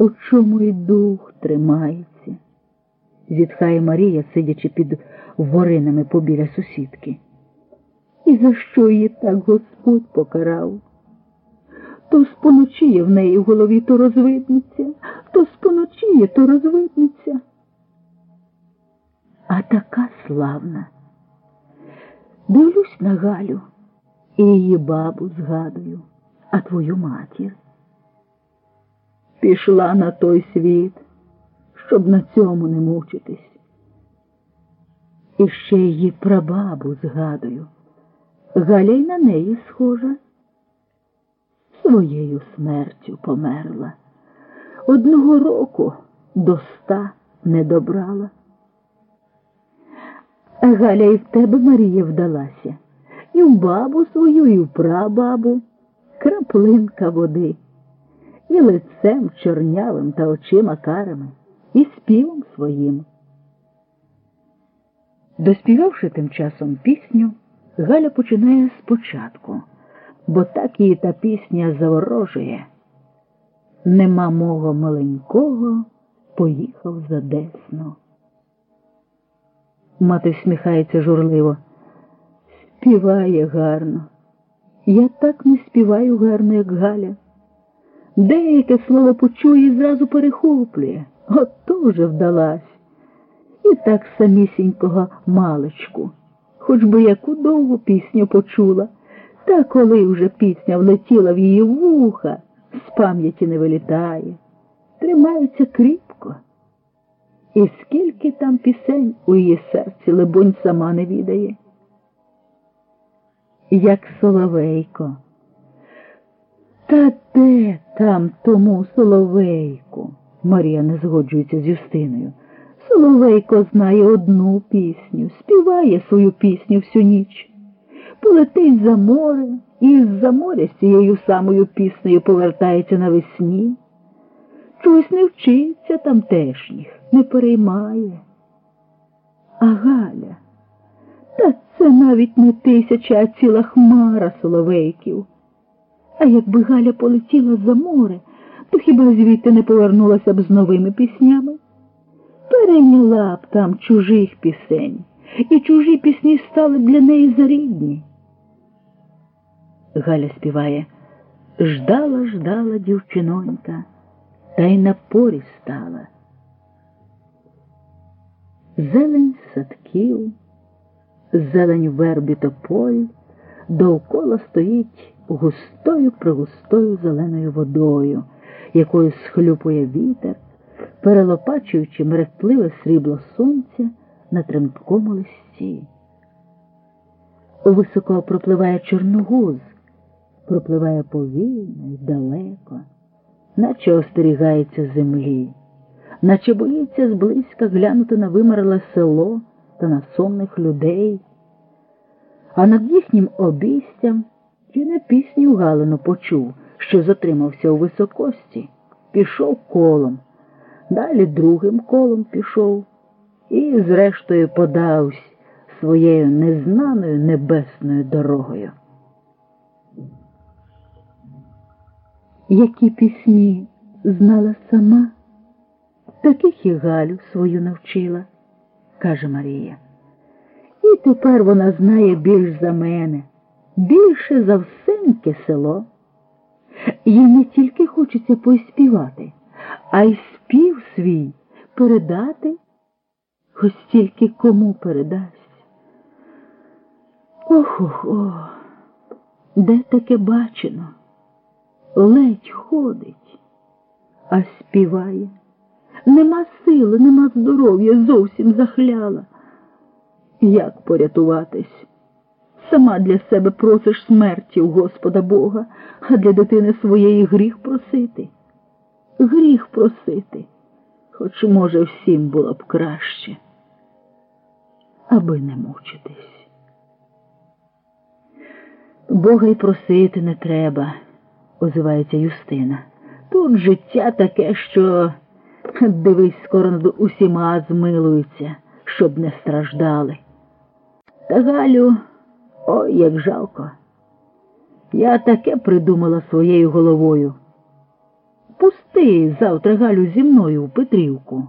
У чому й дух тримається, зітхає Марія, сидячи під воринами побіля сусідки. І за що її так Господь покарав? То споночіє в неї в голові, то розвиднеться, то споночіє, то розвиднеться. А така славна. Дивлюсь на Галю і її бабу згадую, а твою матір. Пішла на той світ, щоб на цьому не мучитись. І ще її прабабу згадую. Галя й на неї схожа. Своєю смертю померла. Одного року до ста не добрала. Галя і в тебе, Марія, вдалася, і в бабу свою, і в прабабу, краплинка води, і лицем чорнявим та очима карими, і співом своїм. Доспівавши тим часом пісню, Галя починає спочатку, бо так її та пісня заворожує. Нема мого маленького, поїхав за Десну. Мати всміхається журливо. Співає гарно. Я так не співаю гарно, як Галя. Деяке слово почує і зразу перехоплює. Ото вже вдалась. І так самісінького маличку. Хоч би яку довгу пісню почула, та коли вже пісня влетіла в її вуха, з пам'яті не вилітає, тримається кріпко. І скільки там пісень у її серці, либонь, сама не відає. Як соловейко. Та де там тому соловейку? Марія не згоджується з Юстиною. Соловейко знає одну пісню, співає свою пісню всю ніч. Полетить за море і з-за моря з цією самою піснею повертається навесні. Чогось не вчиться тамтешніх, не переймає. А Галя, та це навіть не тисяча, а ціла хмара соловейків. А якби Галя полетіла за море, то хіба звідти не повернулася б з новими піснями? Перейняла б там чужих пісень, і чужі пісні стали для неї зарідні. Галя співає Ждала, ждала дівчинонька, та й на порі стала. Зелень садків, зелень вербі тополь, довкола стоїть густою пригустою зеленою водою, якою схлюпує вітер, перелопачуючи мерехтливе срібло сонця на тремткому листі. Високо пропливає чорногуз, пропливає повільно й далеко, наче остерігається землі, наче боїться зблизька глянути на вимерле село та на сонних людей, а над їхнім обійстям чи не пісню Галину почув, що затримався у високості, пішов колом, далі другим колом пішов і, зрештою, подався своєю незнаною небесною дорогою. Які пісні знала сама, таких і Галю свою навчила, каже Марія. І тепер вона знає більш за мене, більше за всеньке село. Їй не тільки хочеться поспівати, а й спів свій передати, ось тільки кому передасть. Ох ох ох, де таке бачено? Ледь ходить, а співає. Нема сили, нема здоров'я, зовсім захляла. Як порятуватись? Сама для себе просиш смерті у Господа Бога, а для дитини своєї гріх просити. Гріх просити, хоч, може, всім було б краще, аби не мучитись. Бога й просити не треба, озивається Юстина. Тут життя таке, що дивись, скоро над усіма змилується, щоб не страждали. Та Галю, ой, як жалко. Я таке придумала своєю головою. пусти завтра Галю зі мною в Петрівку.